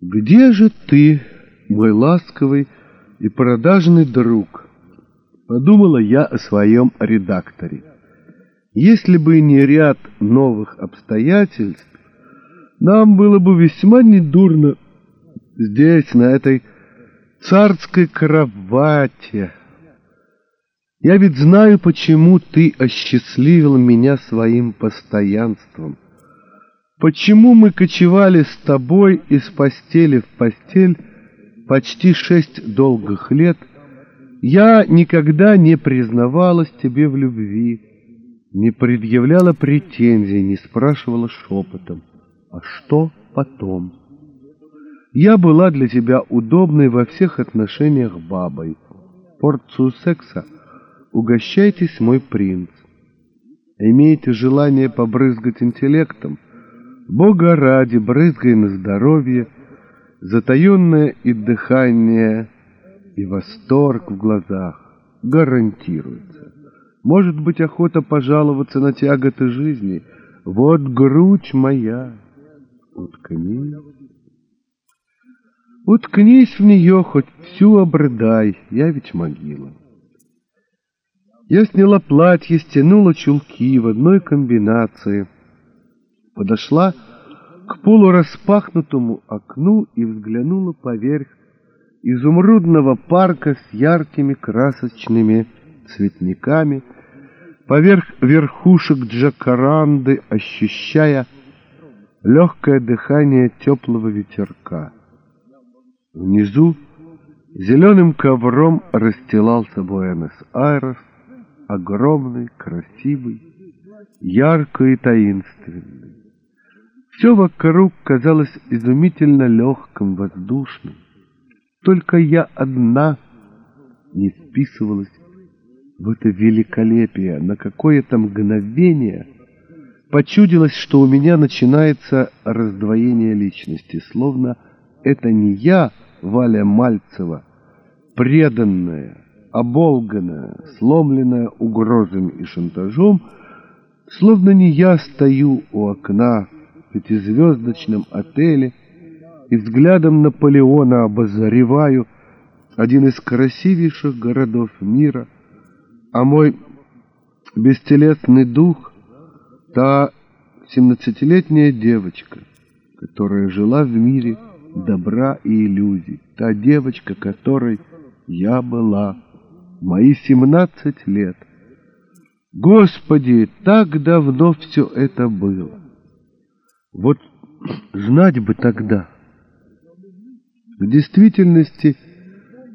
Где же ты, мой ласковый и продажный друг? Подумала я о своем редакторе. Если бы не ряд новых обстоятельств, нам было бы весьма недурно здесь, на этой царской кровати. Я ведь знаю, почему ты осчастливил меня своим постоянством. Почему мы кочевали с тобой из постели в постель почти шесть долгих лет, я никогда не признавалась тебе в любви, не предъявляла претензий, не спрашивала шепотом, а что потом? Я была для тебя удобной во всех отношениях бабой. Порцию секса угощайтесь, мой принц. Имеете желание побрызгать интеллектом? Бога ради, брызгай на здоровье, затаенное и дыхание, и восторг в глазах гарантируется. Может быть, охота пожаловаться на тяготы жизни. Вот грудь моя, уткнись. Уткнись в нее, хоть всю обрыдай, я ведь могила. Я сняла платье, стянула чулки в одной комбинации, подошла к полураспахнутому окну и взглянула поверх изумрудного парка с яркими красочными цветниками, поверх верхушек джакаранды, ощущая легкое дыхание теплого ветерка. Внизу зеленым ковром расстилался Буэнос-Айрес, огромный, красивый, ярко и таинственный. Все вокруг казалось изумительно легким, воздушным. Только я одна не вписывалась в это великолепие. На какое-то мгновение почудилось, что у меня начинается раздвоение личности, словно это не я, Валя Мальцева, преданная, оболганная, сломленная угрозами и шантажом, словно не я стою у окна пятизвездочном отеле и взглядом Наполеона обозреваю один из красивейших городов мира, а мой бестелесный дух — та семнадцатилетняя девочка, которая жила в мире — добра и иллюзий. Та девочка, которой я была, мои семнадцать лет. Господи, так давно все это было. Вот знать бы тогда. В действительности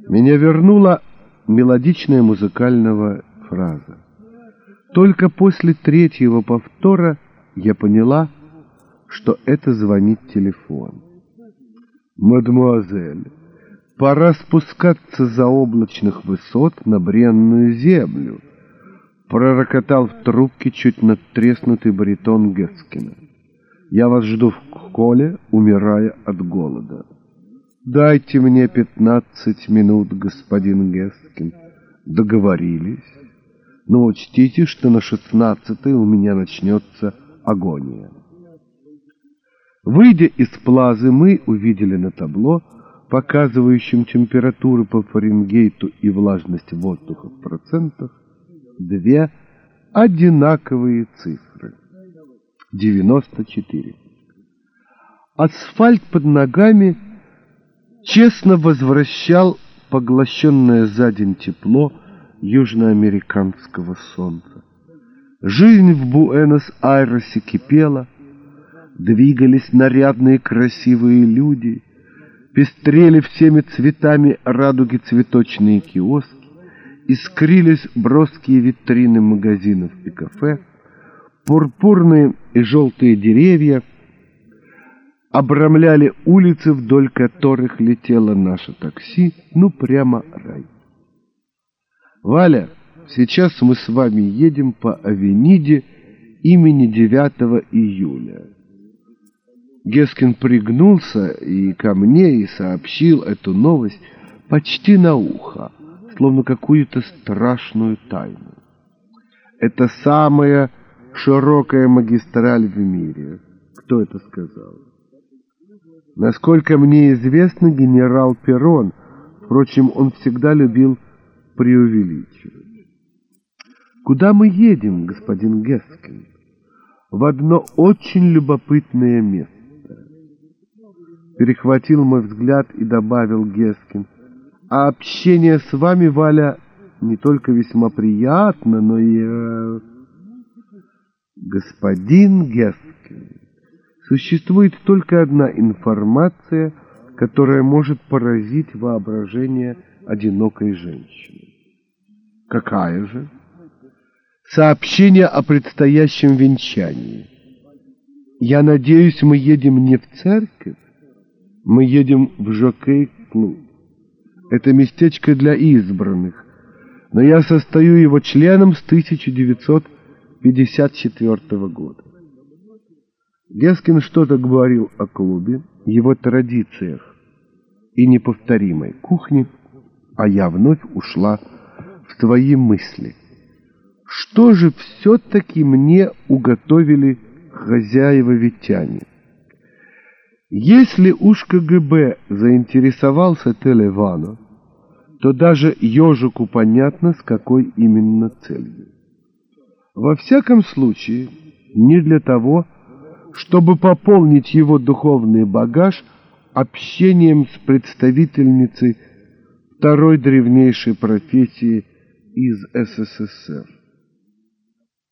меня вернула мелодичная музыкальная фраза. Только после третьего повтора я поняла, что это звонит телефон. «Мадемуазель, пора спускаться за облачных высот на бренную землю», пророкотал в трубке чуть надтреснутый баритон Гескина. «Я вас жду в холле, умирая от голода». «Дайте мне пятнадцать минут, господин Гескин». «Договорились. Но учтите, что на шестнадцатой у меня начнется агония». Выйдя из плазы, мы увидели на табло, показывающем температуру по Фаренгейту и влажность воздуха в процентах, две одинаковые цифры. 94. Асфальт под ногами честно возвращал поглощенное за день тепло южноамериканского солнца. Жизнь в Буэнос-Айресе кипела, двигались нарядные красивые люди, пестрели всеми цветами радуги цветочные киоски, искрились броские витрины магазинов и кафе, пурпурные и желтые деревья обрамляли улицы, вдоль которых летело наше такси, ну прямо рай. Валя, сейчас мы с вами едем по Авениде имени 9 июля. Гескин пригнулся и ко мне и сообщил эту новость почти на ухо, словно какую-то страшную тайну. Это самая широкая магистраль в мире. Кто это сказал? Насколько мне известно, генерал Перрон, впрочем, он всегда любил преувеличивать. Куда мы едем, господин Гескин? В одно очень любопытное место. Перехватил мой взгляд и добавил Гескин. А общение с вами, Валя, не только весьма приятно, но и... Господин Гескин, существует только одна информация, которая может поразить воображение одинокой женщины. Какая же? Сообщение о предстоящем венчании. Я надеюсь, мы едем не в церковь, мы едем в жокей-клуб. Это местечко для избранных, но я состою его членом с 1954 года. Гескин что-то говорил о клубе, его традициях и неповторимой кухне, а я вновь ушла в свои мысли. Что же все-таки мне уготовили хозяева-витяне? Если уж КГБ заинтересовался Телевано, то даже ежику понятно, с какой именно целью. Во всяком случае, не для того, чтобы пополнить его духовный багаж общением с представительницей второй древнейшей профессии из СССР.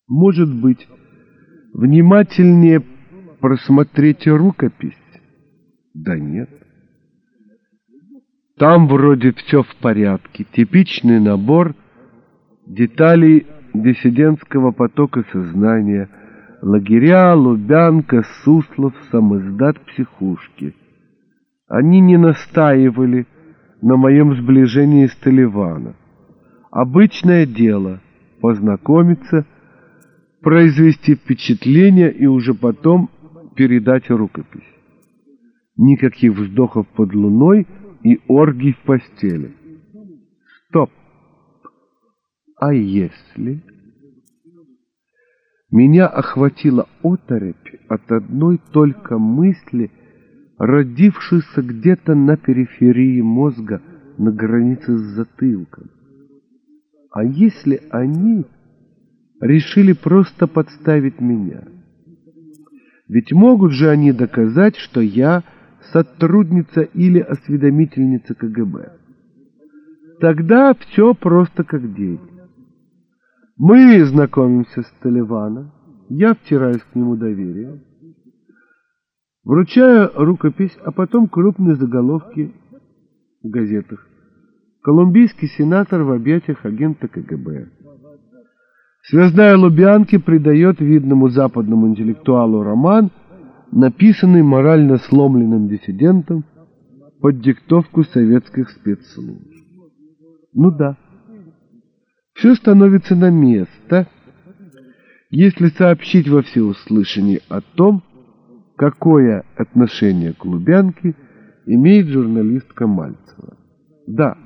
Может быть, внимательнее просмотреть рукопись? Да нет. Там вроде все в порядке, типичный набор деталей диссидентского потока сознания, лагеря, Лубянка, Суслов, самоздат, психушки. Они не настаивали на моем сближении с Таливаном. Обычное дело — познакомиться, произвести впечатление и уже потом передать рукопись. Никаких вздохов под луной и оргий в постели. Стоп! А если... Меня охватила оторопь от одной только мысли, родившейся где-то на периферии мозга, на границе с затылком. А если они решили просто подставить меня? Ведь могут же они доказать, что я сотрудница или осведомительница КГБ. Тогда все просто как день. Мы знакомимся с Таливаном, я втираюсь к нему доверие, вручаю рукопись, а потом крупные заголовки в газетах. Колумбийский сенатор в объятиях агента КГБ. Связная Лубянки придает видному западному интеллектуалу роман, написанный морально сломленным диссидентом под диктовку советских спецслужб. Ну да все становится на место, если сообщить во всеуслышание о том, какое отношение к Лубянке имеет журналистка Мальцева. Да,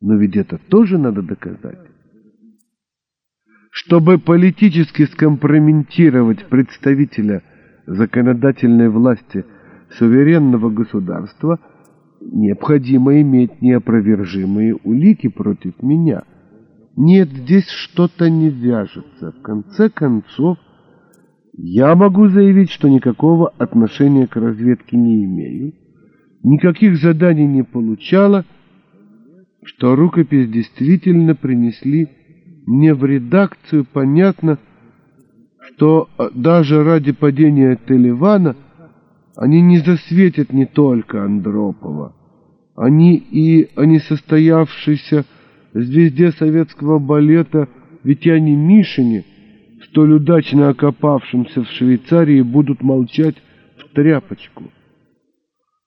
но ведь это тоже надо доказать. Чтобы политически скомпрометировать представителя законодательной власти суверенного государства, необходимо иметь неопровержимые улики против меня – нет, здесь что-то не вяжется. В конце концов, я могу заявить, что никакого отношения к разведке не имею, никаких заданий не получала, что рукопись действительно принесли мне в редакцию, понятно, что а, даже ради падения Телевана они не засветят не только Андропова, они и о несостоявшейся звезде советского балета Витяне Мишине, столь удачно окопавшимся в Швейцарии, будут молчать в тряпочку.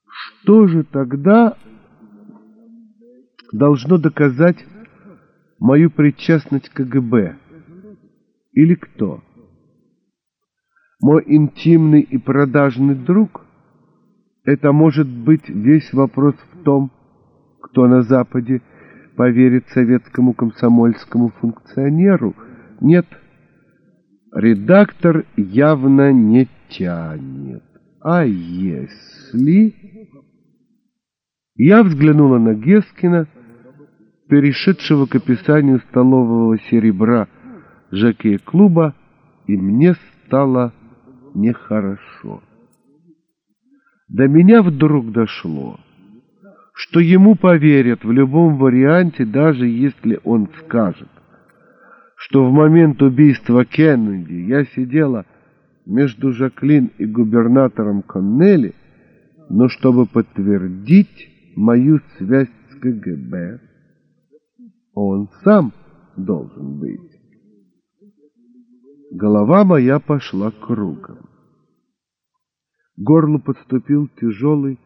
Что же тогда должно доказать мою причастность к КГБ? Или кто? Мой интимный и продажный друг? Это может быть весь вопрос в том, кто на Западе поверит советскому комсомольскому функционеру? Нет, редактор явно не тянет. А если... Я взглянула на Гескина, перешедшего к описанию столового серебра Жаке клуба, и мне стало нехорошо. До меня вдруг дошло, что ему поверят в любом варианте, даже если он скажет, что в момент убийства Кеннеди я сидела между Жаклин и губернатором Коннелли, но чтобы подтвердить мою связь с КГБ, он сам должен быть. Голова моя пошла кругом. Горлу подступил тяжелый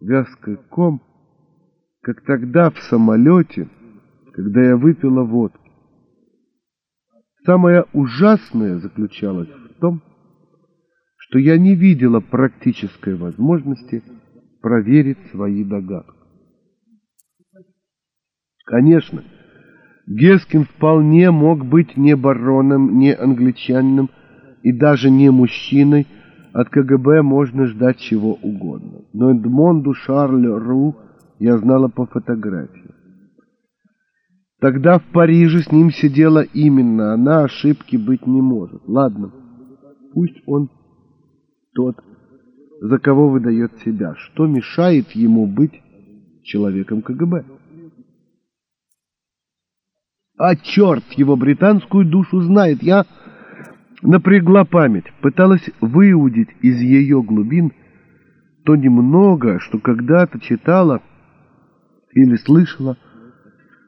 вязкий ком, как тогда в самолете, когда я выпила водки. Самое ужасное заключалось в том, что я не видела практической возможности проверить свои догадки. Конечно, Гескин вполне мог быть не бароном, не англичанином и даже не мужчиной, от КГБ можно ждать чего угодно. Но Эдмонду Шарлю Ру я знала по фотографии. Тогда в Париже с ним сидела именно она, ошибки быть не может. Ладно, пусть он тот, за кого выдает себя. Что мешает ему быть человеком КГБ? А черт его британскую душу знает. Я напрягла память, пыталась выудить из ее глубин то немного, что когда-то читала или слышала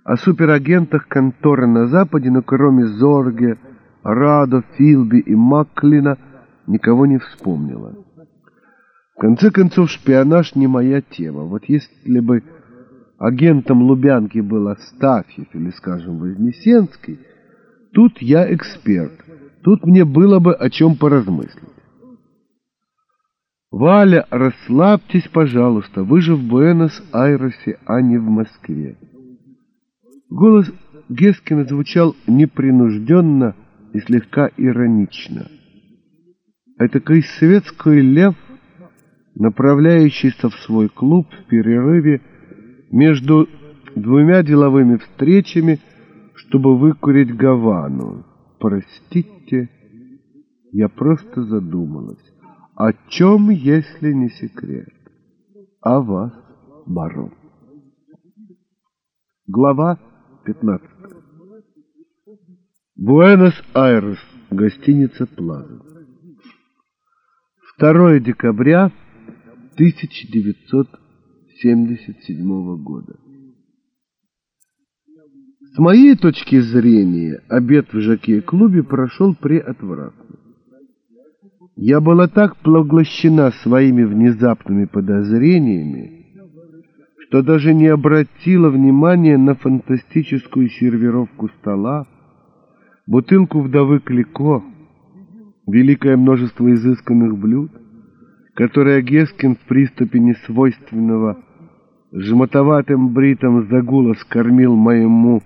о суперагентах конторы на Западе, но кроме Зорге, Радо, Филби и Маклина никого не вспомнила. В конце концов, шпионаж не моя тема. Вот если бы агентом Лубянки был Астафьев или, скажем, Вознесенский, тут я эксперт. Тут мне было бы о чем поразмыслить. «Валя, расслабьтесь, пожалуйста, вы же в Буэнос-Айресе, а не в Москве». Голос Гескина звучал непринужденно и слегка иронично. Этакой светской лев, направляющийся в свой клуб в перерыве между двумя деловыми встречами, чтобы выкурить Гавану. Простите, я просто задумалась. О чем, если не секрет? О вас, барон. Глава 15. Буэнос-Айрес, гостиница Плаза. 2 декабря 1977 года. С моей точки зрения, обед в Жаке-клубе прошел преотвратно. Я была так поглощена своими внезапными подозрениями, что даже не обратила внимания на фантастическую сервировку стола, бутылку вдовы Клико, великое множество изысканных блюд, которые Гескин в приступе несвойственного жмотоватым бритом загула скормил моему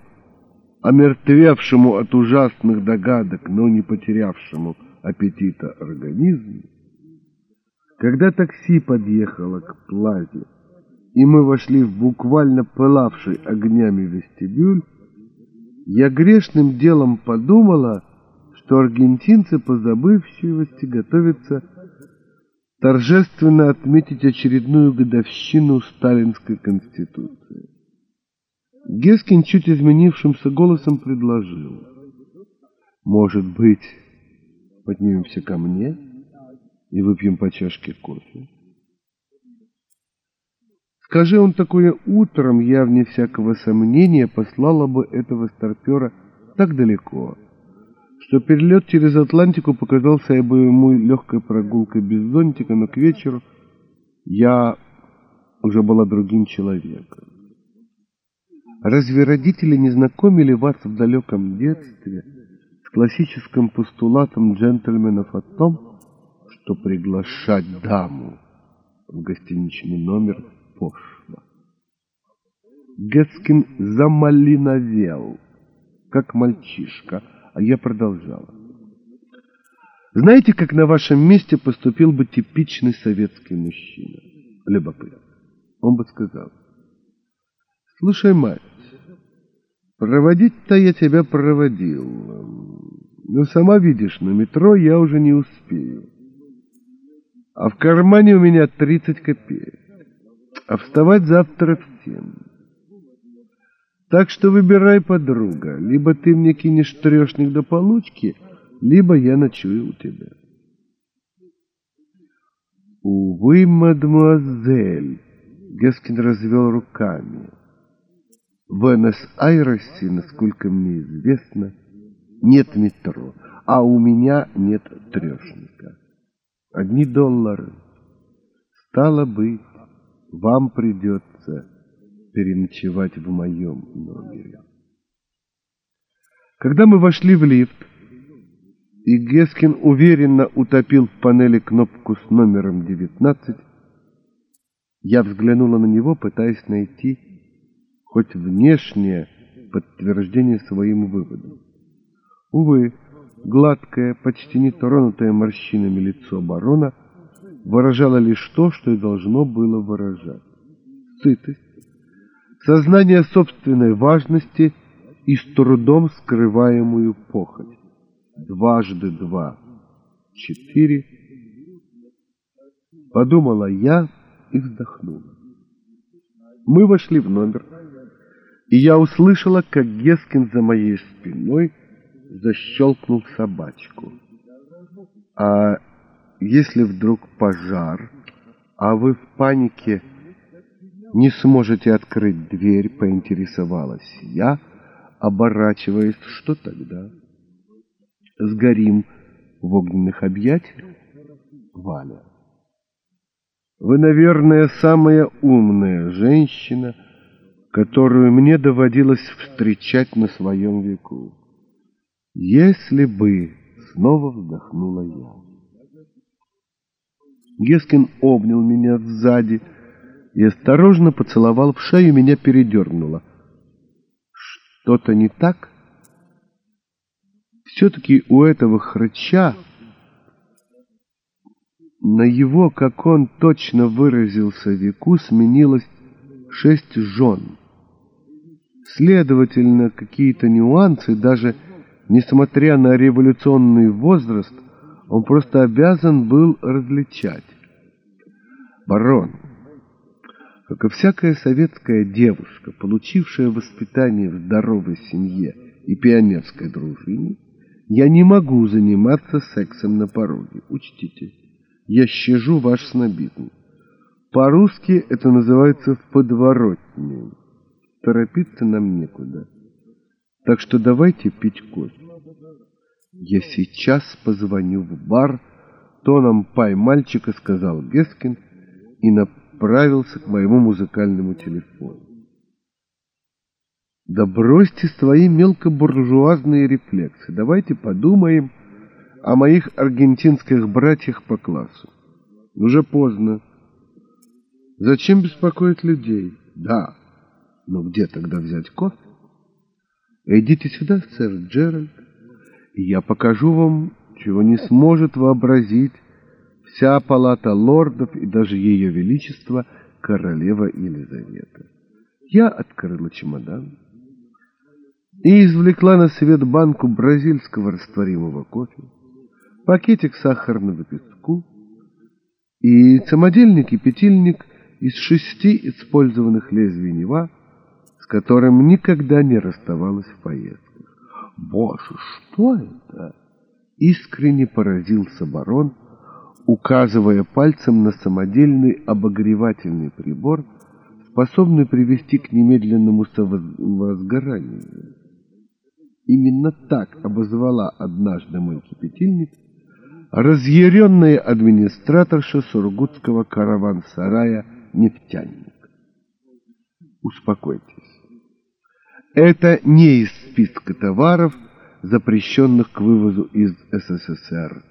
омертвевшему от ужасных догадок, но не потерявшему аппетита организму, когда такси подъехало к плазе, и мы вошли в буквально пылавший огнями вестибюль, я грешным делом подумала, что аргентинцы по забывчивости готовятся торжественно отметить очередную годовщину Сталинской Конституции. Гескин чуть изменившимся голосом предложил. «Может быть, поднимемся ко мне и выпьем по чашке кофе?» Скажи он такое утром, я, вне всякого сомнения, послала бы этого старпера так далеко, что перелет через Атлантику показался бы ему легкой прогулкой без зонтика, но к вечеру я уже была другим человеком. Разве родители не знакомили вас в далеком детстве классическим постулатом джентльменов о том, что приглашать даму в гостиничный номер пошло? Гетскин замалиновел, как мальчишка, а я продолжала. Знаете, как на вашем месте поступил бы типичный советский мужчина? Любопытно. Он бы сказал, слушай, мать, проводить-то я тебя проводил, но сама видишь, на метро я уже не успею. А в кармане у меня 30 копеек. А вставать завтра в 7. Так что выбирай, подруга. Либо ты мне кинешь трешник до получки, либо я ночую у тебя. Увы, мадемуазель, Гескин развел руками. В Буэнос-Айресе, насколько мне известно, нет метро, а у меня нет трешника. Одни доллары. Стало быть, вам придется переночевать в моем номере. Когда мы вошли в лифт, и Гескин уверенно утопил в панели кнопку с номером 19, я взглянула на него, пытаясь найти хоть внешнее подтверждение своим выводам. Увы, гладкое, почти не тронутое морщинами лицо барона выражало лишь то, что и должно было выражать. Сытость, сознание собственной важности и с трудом скрываемую похоть. Дважды два — четыре. Подумала я и вздохнула. Мы вошли в номер, и я услышала, как Гескин за моей спиной защелкнул собачку. А если вдруг пожар, а вы в панике не сможете открыть дверь, поинтересовалась я, оборачиваясь, что тогда? Сгорим в огненных объятиях? Валя. Вы, наверное, самая умная женщина, которую мне доводилось встречать на своем веку. Если бы, снова вздохнула я. Гескин обнял меня сзади и осторожно поцеловал в шею, меня передернуло. Что-то не так? Все-таки у этого хрыча на его, как он точно выразился, веку сменилось шесть жен. Следовательно, какие-то нюансы, даже несмотря на революционный возраст, он просто обязан был различать. Барон, как и всякая советская девушка, получившая воспитание в здоровой семье и пионерской дружине, я не могу заниматься сексом на пороге. Учтите, я щажу ваш снобизм. По-русски это называется в подворотне. Торопиться нам некуда. Так что давайте пить кофе. Я сейчас позвоню в бар, тоном пай мальчика сказал Гескин и направился к моему музыкальному телефону. Да бросьте свои мелкобуржуазные рефлексы. Давайте подумаем о моих аргентинских братьях по классу. Уже поздно. Зачем беспокоить людей? Да. Но где тогда взять кофе? Идите сюда, сэр Джеральд, и я покажу вам, чего не сможет вообразить вся палата лордов и даже ее величество королева Елизавета. Я открыла чемодан и извлекла на свет банку бразильского растворимого кофе, пакетик сахарного песку и самодельный кипятильник из шести использованных лезвий Нева, которым никогда не расставалась в поездках. «Боже, что это?» — искренне поразился барон, указывая пальцем на самодельный обогревательный прибор, способный привести к немедленному возгоранию. Именно так обозвала однажды мой кипятильник разъяренная администраторша сургутского караван-сарая «Нефтяник». Успокойтесь. Это не из списка товаров, запрещенных к вывозу из СССР.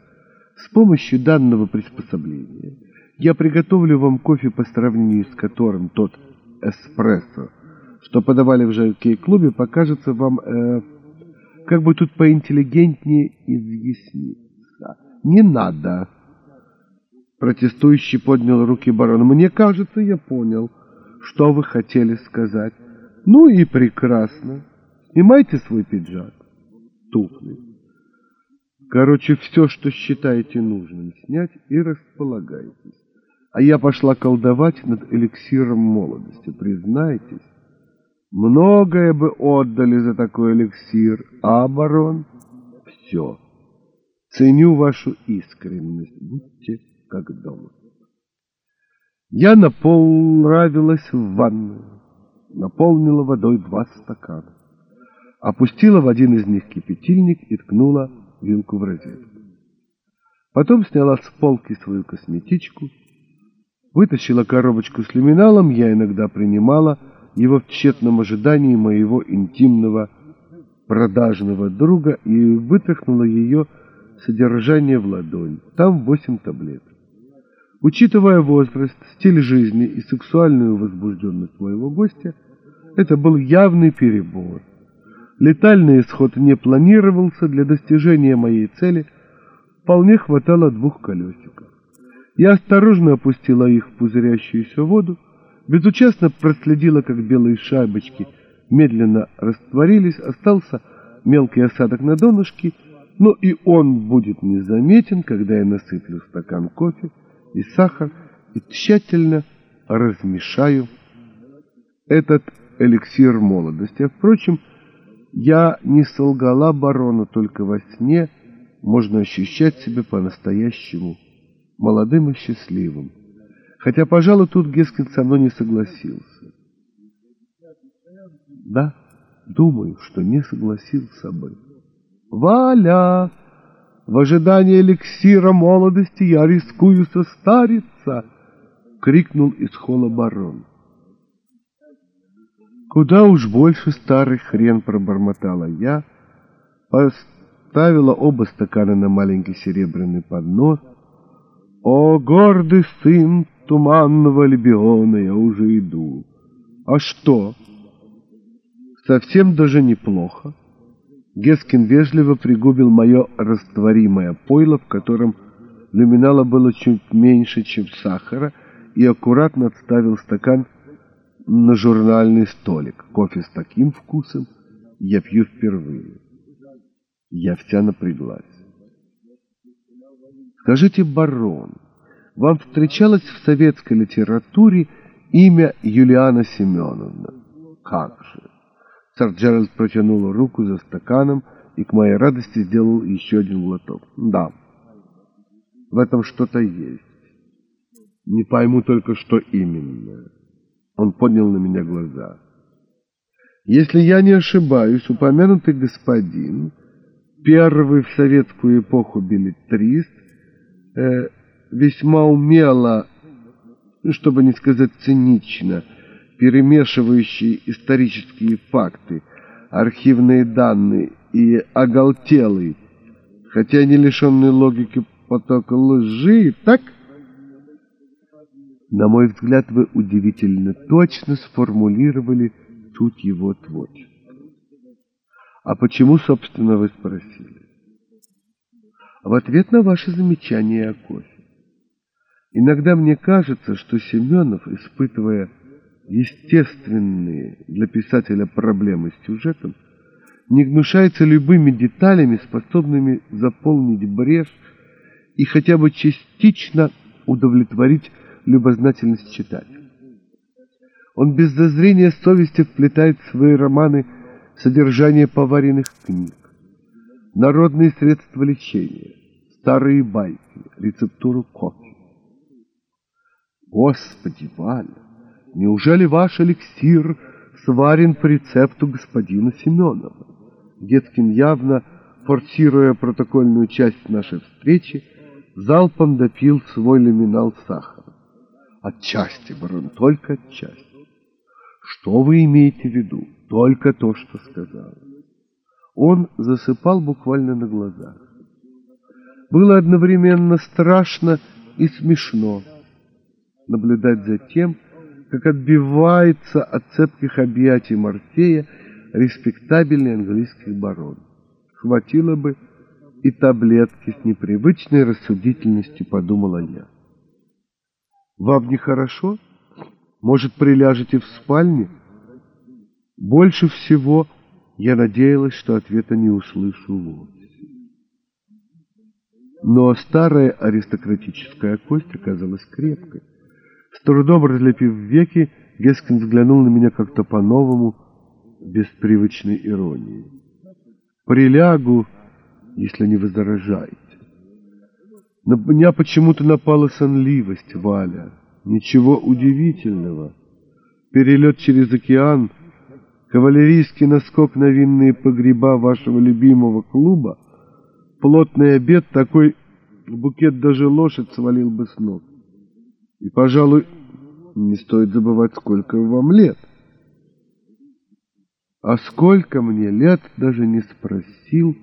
С помощью данного приспособления я приготовлю вам кофе, по сравнению с которым тот эспрессо, что подавали в жокей-клубе, покажется вам, э, как бы тут поинтеллигентнее изъясниться. Не надо. Протестующий поднял руки барон. Мне кажется, я понял, что вы хотели сказать. Ну и прекрасно. Снимайте свой пиджак. Туфли. Короче, все, что считаете нужным, снять и располагайтесь. А я пошла колдовать над эликсиром молодости. Признайтесь, многое бы отдали за такой эликсир, а, барон? Все. Ценю вашу искренность. Будьте как дома. Я направилась в ванную, наполнила водой два стакана, опустила в один из них кипятильник и ткнула вилку в розетку. Потом сняла с полки свою косметичку, вытащила коробочку с люминалом, я иногда принимала его в тщетном ожидании моего интимного продажного друга и вытряхнула ее содержание в ладонь. Там восемь таблеток. Учитывая возраст, стиль жизни и сексуальную возбужденность моего гостя, это был явный перебор. Летальный исход не планировался, для достижения моей цели вполне хватало двух колесиков. Я осторожно опустила их в пузырящуюся воду, безучастно проследила, как белые шайбочки медленно растворились, остался мелкий осадок на донышке, но и он будет незаметен, когда я насыплю стакан кофе и сахар и тщательно размешаю этот эликсир молодости. А, впрочем, я не солгала барону, только во сне можно ощущать себя по-настоящему молодым и счастливым. Хотя, пожалуй, тут Гескин со мной не согласился. Да, думаю, что не согласился бы. «Валя!» В ожидании эликсира молодости я рискую состариться!» — крикнул из холла барон. «Куда уж больше старый хрен!» — пробормотала я, поставила оба стакана на маленький серебряный поднос. «О, гордый сын туманного лебиона, я уже иду!» «А что?» «Совсем даже неплохо!» Гескин вежливо пригубил мое растворимое пойло, в котором люминала было чуть меньше, чем сахара, и аккуратно отставил стакан на журнальный столик. Кофе с таким вкусом я пью впервые. Я вся напряглась. Скажите, барон, вам встречалось в советской литературе имя Юлиана Семеновна? Как же? Сэр Джеральд протянул руку за стаканом и к моей радости сделал еще один глоток. Да, в этом что-то есть. Не пойму только, что именно. Он поднял на меня глаза. Если я не ошибаюсь, упомянутый господин, первый в советскую эпоху билетрист, э, весьма умело, чтобы не сказать цинично, перемешивающий исторические факты, архивные данные и оголтелый, хотя не лишенный логики поток лжи, так? На мой взгляд, вы удивительно точно сформулировали суть его творчества. А почему, собственно, вы спросили? В ответ на ваше замечание о кофе. Иногда мне кажется, что Семенов, испытывая естественные для писателя проблемы с сюжетом, не гнушается любыми деталями, способными заполнить брешь и хотя бы частично удовлетворить любознательность читателя. Он без зазрения совести вплетает в свои романы содержание поваренных книг, народные средства лечения, старые байки, рецептуру кофе. Господи, Валя! Неужели ваш эликсир сварен по рецепту господина Семенова? Деткин, явно форсируя протокольную часть нашей встречи, залпом допил свой люминал сахара. Отчасти, барон, только отчасти. Что вы имеете в виду? Только то, что сказал. Он засыпал буквально на глазах. Было одновременно страшно и смешно наблюдать за тем, как отбивается от цепких объятий Морфея респектабельный английский барон. Хватило бы и таблетки с непривычной рассудительностью, подумала я. Вам нехорошо? Может, приляжете в спальне? Больше всего я надеялась, что ответа не услышу вовсе. Но старая аристократическая кость оказалась крепкой. С трудом разлепив веки, Гескин взглянул на меня как-то по-новому, без привычной иронии. «Прилягу, если не возражаете». На меня почему-то напала сонливость, Валя. Ничего удивительного. Перелет через океан, кавалерийский наскок на винные погреба вашего любимого клуба, плотный обед, такой букет даже лошадь свалил бы с ног. И, пожалуй, не стоит забывать, сколько вам лет. А сколько мне лет, даже не спросил,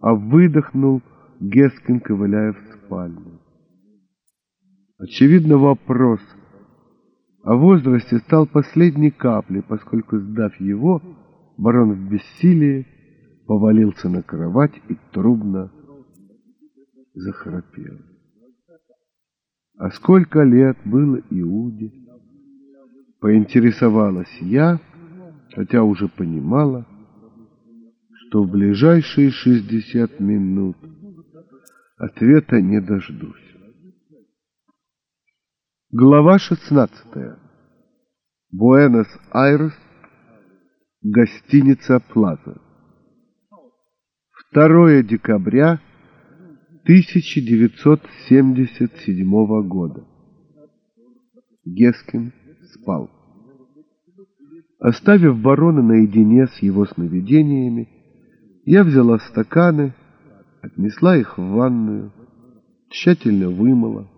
а выдохнул Гескин, ковыляя в спальню. Очевидно, вопрос о возрасте стал последней каплей, поскольку, сдав его, барон в бессилии повалился на кровать и трубно захрапел. А сколько лет было Иуде? Поинтересовалась я, хотя уже понимала, что в ближайшие шестьдесят минут ответа не дождусь. Глава шестнадцатая. Буэнос-Айрес. Гостиница Плаза. 2 декабря 1977 года. Гескин спал. Оставив барона наедине с его сновидениями, я взяла стаканы, отнесла их в ванную, тщательно вымыла,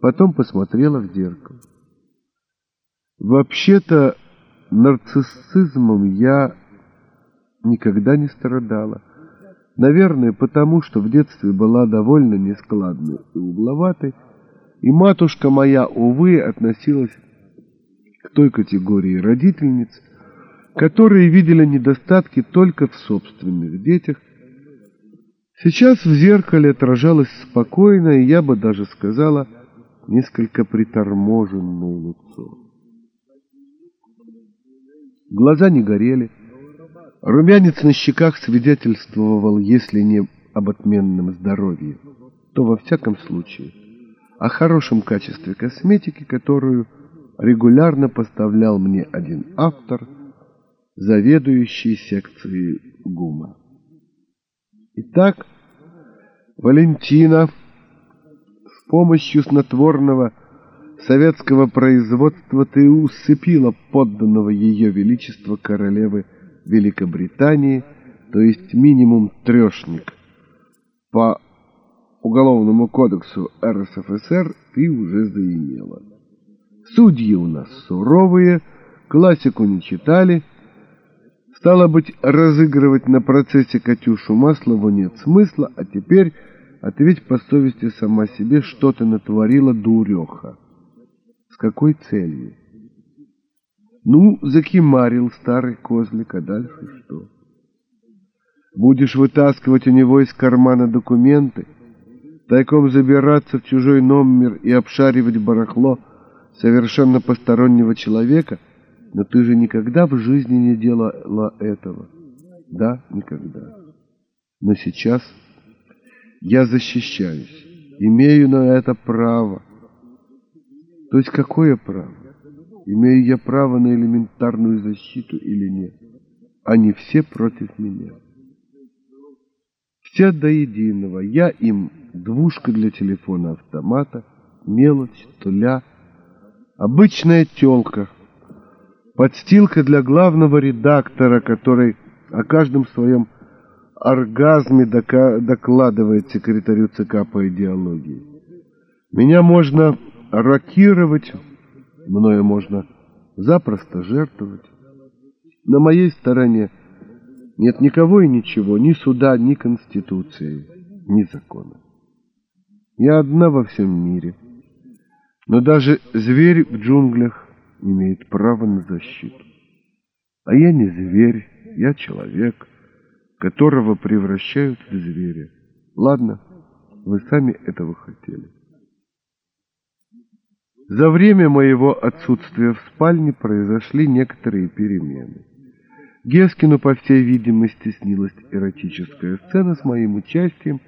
потом посмотрела в зеркало. Вообще-то нарциссизмом я никогда не страдала. Наверное, потому что в детстве была довольно нескладной и угловатой, и матушка моя, увы, относилась к той категории родительниц, которые видели недостатки только в собственных детях. Сейчас в зеркале отражалось спокойное, я бы даже сказала, несколько приторможенное лицо. Глаза не горели, румянец на щеках свидетельствовал, если не об отменном здоровье, то во всяком случае о хорошем качестве косметики, которую регулярно поставлял мне один автор, заведующий секцией ГУМа. Итак, Валентина с помощью снотворного советского производства ты усыпила подданного ее величества королевы Великобритании, то есть минимум трешник. По Уголовному кодексу РСФСР ты уже заимела. Судьи у нас суровые, классику не читали. Стало быть, разыгрывать на процессе Катюшу Маслову нет смысла, а теперь ответь по совести сама себе, что ты натворила, дуреха. С какой целью? Ну, закимарил старый козлик, а дальше что? Будешь вытаскивать у него из кармана документы, тайком забираться в чужой номер и обшаривать барахло совершенно постороннего человека, но ты же никогда в жизни не делала этого. Да, никогда. Но сейчас я защищаюсь, имею на это право. То есть какое право? Имею я право на элементарную защиту или нет? Они все против меня. Все до единого. Я им двушка для телефона автомата, мелочь, туля, обычная телка, подстилка для главного редактора, который о каждом своем оргазме докладывает секретарю ЦК по идеологии. Меня можно рокировать, мною можно запросто жертвовать. На моей стороне нет никого и ничего, ни суда, ни конституции, ни закона. Я одна во всем мире. Но даже зверь в джунглях имеет право на защиту. А я не зверь, я человек, которого превращают в зверя. Ладно, вы сами этого хотели. За время моего отсутствия в спальне произошли некоторые перемены. Гескину, по всей видимости, снилась эротическая сцена с моим участием.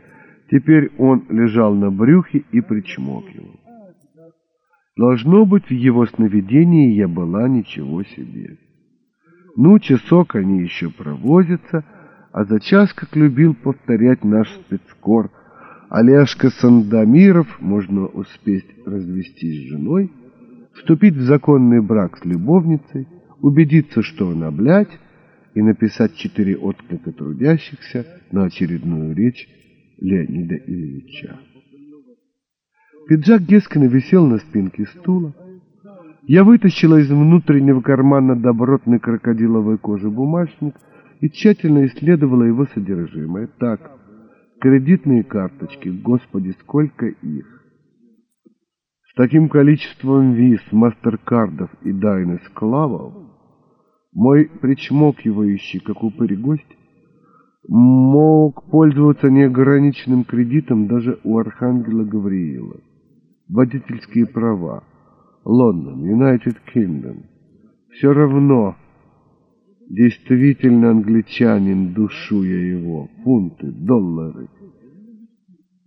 Теперь он лежал на брюхе и причмокивал. Должно быть, в его сновидении я была ничего себе. Ну, часок они еще провозятся, а за час, как любил повторять наш спецкор, Олежка Сандомиров, можно успеть развестись с женой, вступить в законный брак с любовницей, убедиться, что она блядь, и написать четыре отклика трудящихся на очередную речь Леонида Ильича. Пиджак Гескина висел на спинке стула. Я вытащила из внутреннего кармана добротный крокодиловой кожи бумажник и тщательно исследовала его содержимое. Так, кредитные карточки, господи, сколько их! С таким количеством виз, мастеркардов и дайнес клавов мой причмокивающий, как упырь гость, мог пользоваться неограниченным кредитом даже у архангела Гавриила. Водительские права. Лондон, Юнайтед Кингдом. Все равно, действительно англичанин, душу я его. Фунты, доллары.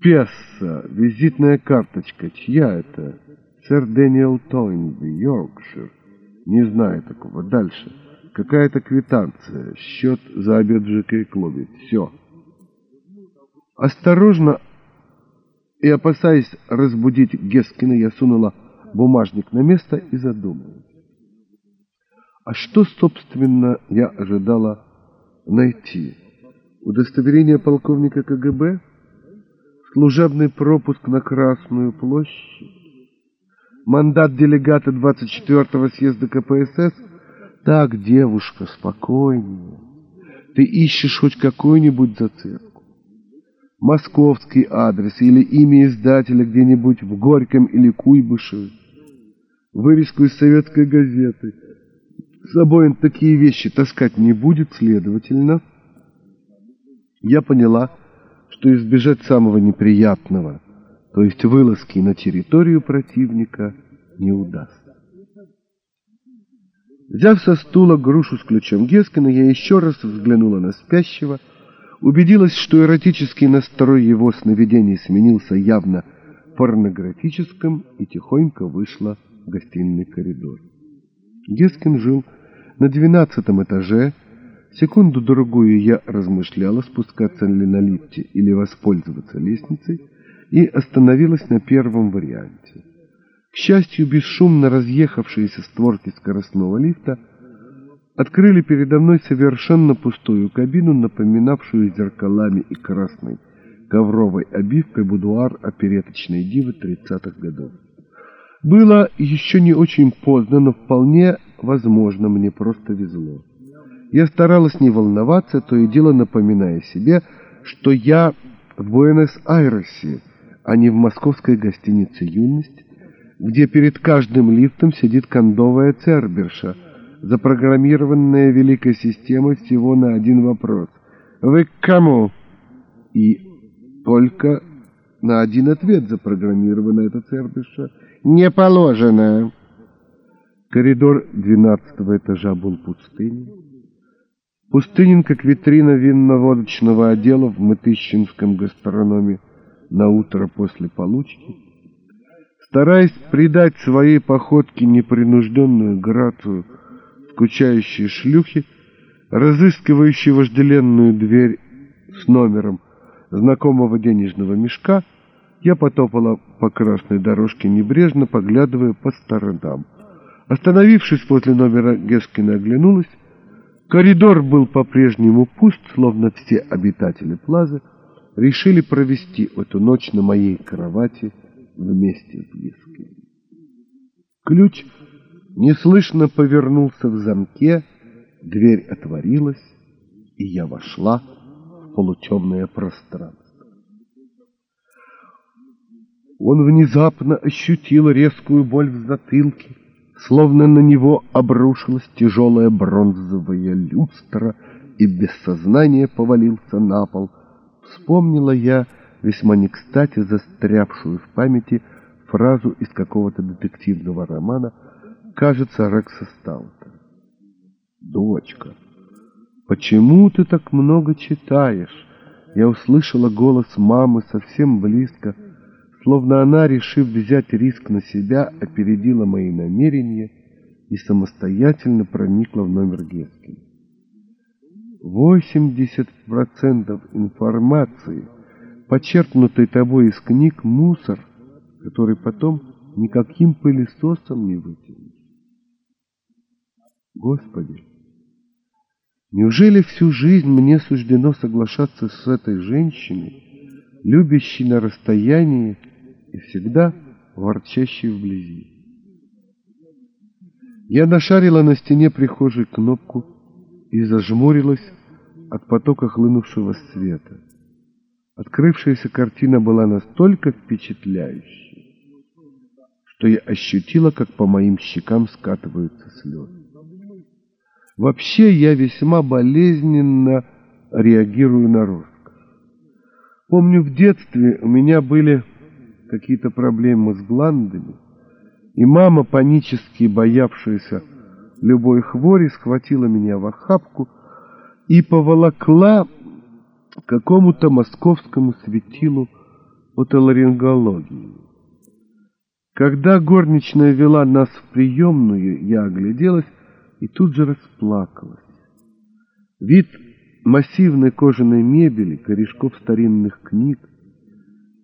Песса, визитная карточка. Чья это? Сэр Дэниел Тойнби, Йоркшир. Не знаю такого. Дальше. Какая-то квитанция, счет за обед в ЖК клубе. Все. Осторожно и опасаясь разбудить Гескина, я сунула бумажник на место и задумалась. А что, собственно, я ожидала найти? Удостоверение полковника КГБ? Служебный пропуск на Красную площадь? Мандат делегата 24-го съезда КПСС – так, девушка, спокойнее. Ты ищешь хоть какую-нибудь зацепку. Московский адрес или имя издателя где-нибудь в Горьком или Куйбышеве. Вырезку из советской газеты. Собой он такие вещи таскать не будет, следовательно. Я поняла, что избежать самого неприятного, то есть вылазки на территорию противника, не удастся. Взяв со стула грушу с ключом Гескина, я еще раз взглянула на спящего, убедилась, что эротический настрой его сновидений сменился явно порнографическим и тихонько вышла в гостиный коридор. Гескин жил на двенадцатом этаже. Секунду-другую я размышляла, спускаться ли на лифте или воспользоваться лестницей, и остановилась на первом варианте. К счастью, бесшумно разъехавшиеся створки скоростного лифта открыли передо мной совершенно пустую кабину, напоминавшую зеркалами и красной ковровой обивкой будуар опереточной дивы 30-х годов. Было еще не очень поздно, но вполне возможно, мне просто везло. Я старалась не волноваться, то и дело напоминая себе, что я в Буэнос-Айресе, а не в московской гостинице «Юность», где перед каждым лифтом сидит кондовая церберша, запрограммированная великой системой всего на один вопрос. «Вы к кому?» И только на один ответ запрограммирована эта церберша. «Не положено!» Коридор двенадцатого этажа был пустынен. Пустынен, как витрина винно-водочного отдела в Мытыщинском гастрономе на утро после получки. Стараясь придать своей походке непринужденную грацию скучающей шлюхи, разыскивающей вожделенную дверь с номером знакомого денежного мешка, я потопала по красной дорожке небрежно, поглядывая по сторонам. Остановившись возле номера, Гескина оглянулась. Коридор был по-прежнему пуст, словно все обитатели плазы решили провести эту ночь на моей кровати — вместе с Гискиным. Ключ неслышно повернулся в замке, дверь отворилась, и я вошла в полутемное пространство. Он внезапно ощутил резкую боль в затылке, словно на него обрушилась тяжелая бронзовая люстра и без сознания повалился на пол. Вспомнила я весьма не кстати застрявшую в памяти фразу из какого-то детективного романа, кажется, Рекса Стаута. «Дочка, почему ты так много читаешь?» Я услышала голос мамы совсем близко, словно она, решив взять риск на себя, опередила мои намерения и самостоятельно проникла в номер Гескина. 80% информации, почерпнутой тобой из книг, мусор, который потом никаким пылесосом не вытянешь. Господи, неужели всю жизнь мне суждено соглашаться с этой женщиной, любящей на расстоянии и всегда ворчащей вблизи? Я нашарила на стене прихожей кнопку и зажмурилась от потока хлынувшего света. Открывшаяся картина была настолько впечатляющей, что я ощутила, как по моим щекам скатываются слезы. Вообще я весьма болезненно реагирую на роскошь. Помню, в детстве у меня были какие-то проблемы с гландами, и мама, панически боявшаяся любой хвори схватила меня в охапку и поволокла к какому-то московскому светилу отоларингологии. Когда горничная вела нас в приемную, я огляделась и тут же расплакалась. Вид массивной кожаной мебели, корешков старинных книг,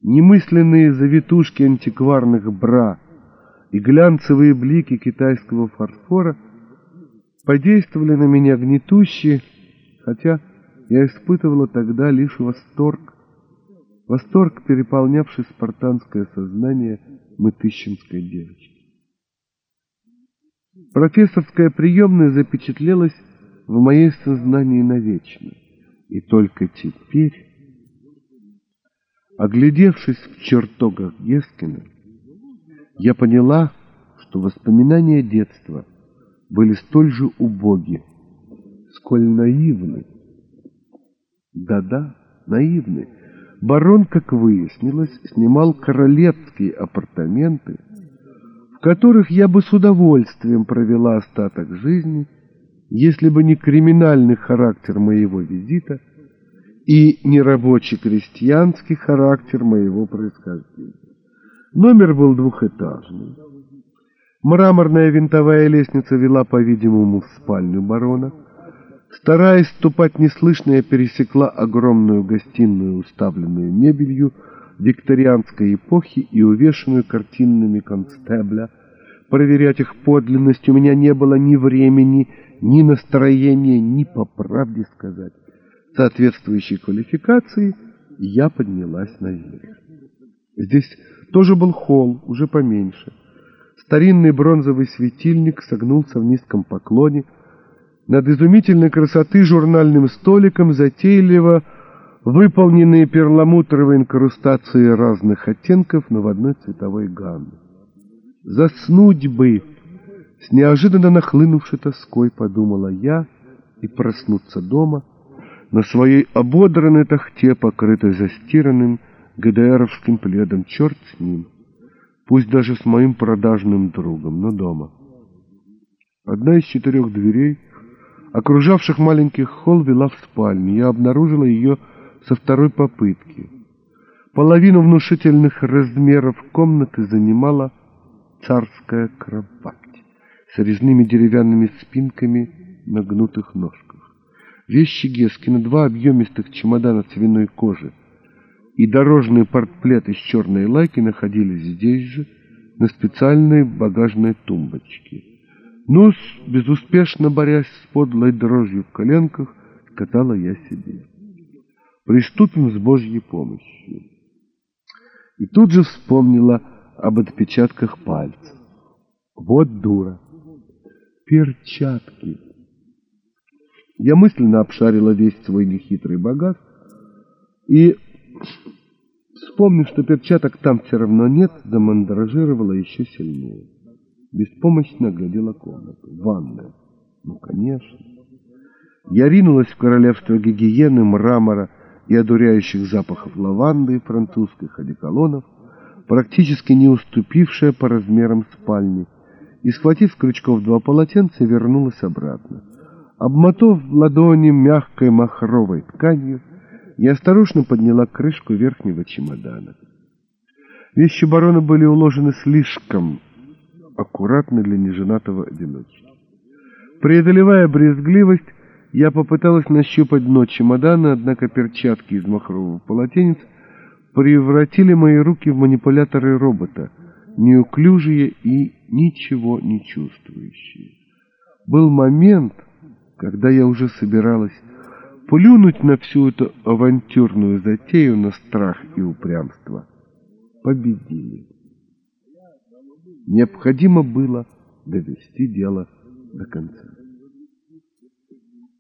немысленные завитушки антикварных бра и глянцевые блики китайского фарфора — подействовали на меня гнетущие, хотя я испытывала тогда лишь восторг, восторг, переполнявший спартанское сознание мытыщинской девочки. Профессорская приемная запечатлелась в моей сознании навечно, и только теперь, оглядевшись в чертогах Гескина, я поняла, что воспоминания детства — были столь же убоги, сколь наивны. Да-да, наивны. Барон, как выяснилось, снимал королевские апартаменты, в которых я бы с удовольствием провела остаток жизни, если бы не криминальный характер моего визита и не рабочий крестьянский характер моего происхождения. Номер был двухэтажный. Мраморная винтовая лестница вела, по-видимому, в спальню барона. Стараясь ступать неслышно, я пересекла огромную гостиную, уставленную мебелью викторианской эпохи и увешанную картинами констебля. Проверять их подлинность у меня не было ни времени, ни настроения, ни, по правде сказать, соответствующей квалификации, я поднялась наверх. Здесь тоже был холл, уже поменьше — Старинный бронзовый светильник согнулся в низком поклоне. Над изумительной красоты журнальным столиком затейливо выполненные перламутровые инкрустации разных оттенков, но в одной цветовой гамме. «Заснуть бы!» С неожиданно нахлынувшей тоской подумала я и проснуться дома на своей ободранной тахте, покрытой застиранным ГДРовским пледом. Черт с ним! пусть даже с моим продажным другом, но дома. Одна из четырех дверей, окружавших маленький холл, вела в спальню. Я обнаружила ее со второй попытки. Половину внушительных размеров комнаты занимала царская кровать с резными деревянными спинками на гнутых ножках. Вещи Гескина, два объемистых чемодана свиной кожи — и дорожный портплет из черной лайки находились здесь же, на специальной багажной тумбочке. Ну, безуспешно борясь с подлой дрожью в коленках, катала я себе. Приступим с Божьей помощью. И тут же вспомнила об отпечатках пальцев. Вот дура. Перчатки. Я мысленно обшарила весь свой нехитрый багаж и Вспомнив, что перчаток там все равно нет, замандражировала еще сильнее. Беспомощно глядела комнату. Ванная. Ну, конечно. Я ринулась в королевство гигиены, мрамора и одуряющих запахов лаванды и французских одеколонов, практически не уступившая по размерам спальни, и, схватив с крючков два полотенца, вернулась обратно. Обмотав ладони мягкой махровой тканью, я осторожно подняла крышку верхнего чемодана. Вещи барона были уложены слишком аккуратно для неженатого одиночества. Преодолевая брезгливость, я попыталась нащупать дно чемодана, однако перчатки из махрового полотенец превратили мои руки в манипуляторы робота, неуклюжие и ничего не чувствующие. Был момент, когда я уже собиралась плюнуть на всю эту авантюрную затею на страх и упрямство. Победили. Необходимо было довести дело до конца.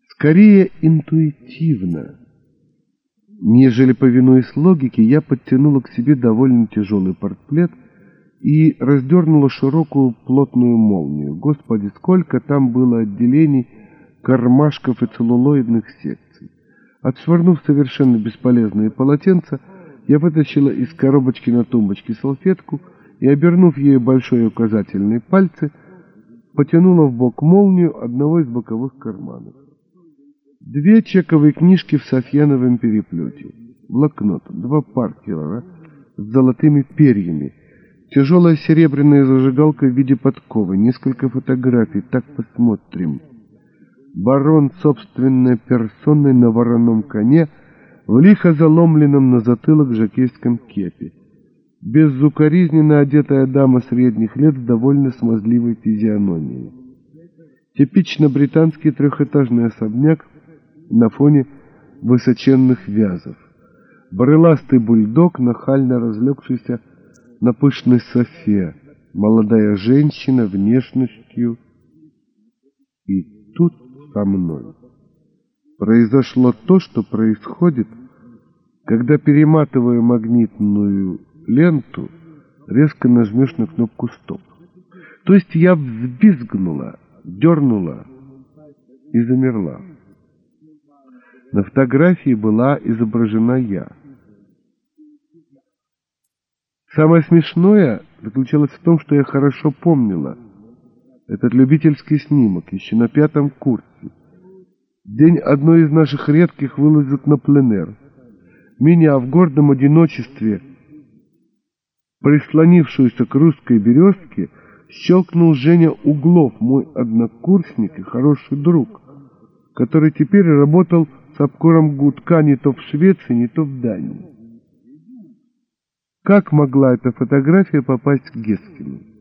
Скорее интуитивно, нежели повинуясь логике, я подтянула к себе довольно тяжелый портплет и раздернула широкую плотную молнию. Господи, сколько там было отделений, кармашков и целлулоидных секций. Отшвырнув совершенно бесполезные полотенца, я вытащила из коробочки на тумбочке салфетку и, обернув ею большой указательный пальцы, потянула в бок молнию одного из боковых карманов. Две чековые книжки в софьяновом переплете, блокнот, два паркера с золотыми перьями, тяжелая серебряная зажигалка в виде подковы, несколько фотографий, так посмотрим. Барон собственной персоной на вороном коне в лихо заломленном на затылок жакейском кепе. Безукоризненно одетая дама средних лет с довольно смазливой физиономией. Типично британский трехэтажный особняк на фоне высоченных вязов. Брыластый бульдог, нахально разлегшийся на пышной софе, молодая женщина внешностью. И тут со мной произошло то, что происходит, когда, перематывая магнитную ленту, резко нажмешь на кнопку «Стоп». То есть я взвизгнула, дернула и замерла. На фотографии была изображена я. Самое смешное заключалось в том, что я хорошо помнила этот любительский снимок еще на пятом курсе. День одной из наших редких вылазок на пленэр. Меня в гордом одиночестве, прислонившуюся к русской березке, щелкнул Женя Углов, мой однокурсник и хороший друг, который теперь работал с обкором гудка не то в Швеции, не то в Дании. Как могла эта фотография попасть к Гескину?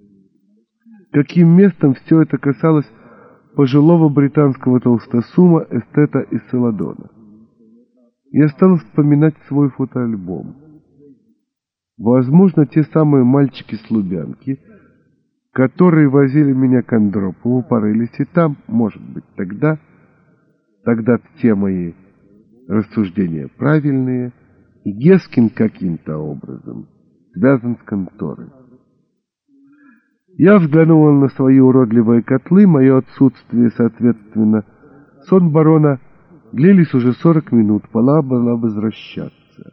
Каким местом все это касалось пожилого британского толстосума, эстета из Селадона? Я стал вспоминать свой фотоальбом. Возможно, те самые мальчики с Лубянки, которые возили меня к Андропову, порылись и там, может быть, тогда, тогда все мои рассуждения правильные, и Гескин каким-то образом связан с конторой. Я взглянул на свои уродливые котлы, мое отсутствие, соответственно. Сон барона длились уже сорок минут, пора была возвращаться.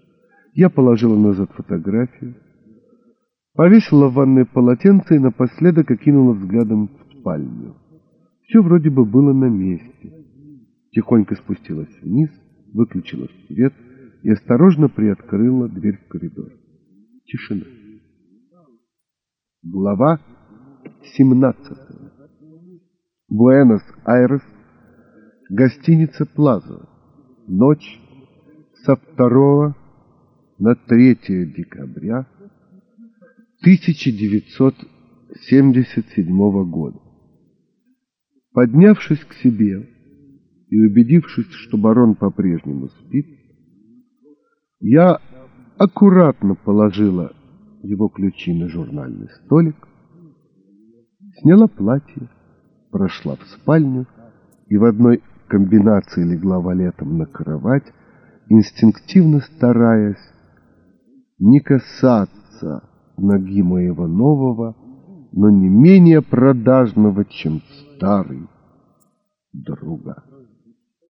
Я положила назад фотографию, повесила в ванной полотенце и напоследок окинула взглядом в спальню. Все вроде бы было на месте. Тихонько спустилась вниз, выключила свет и осторожно приоткрыла дверь в коридор. Тишина. Глава 17. Буэнос-Айрес. Гостиница Плаза. Ночь со 2 на 3 декабря 1977 года. Поднявшись к себе и убедившись, что барон по-прежнему спит, я аккуратно положила его ключи на журнальный столик, сняла платье, прошла в спальню и в одной комбинации легла валетом на кровать, инстинктивно стараясь не касаться ноги моего нового, но не менее продажного, чем старый друга.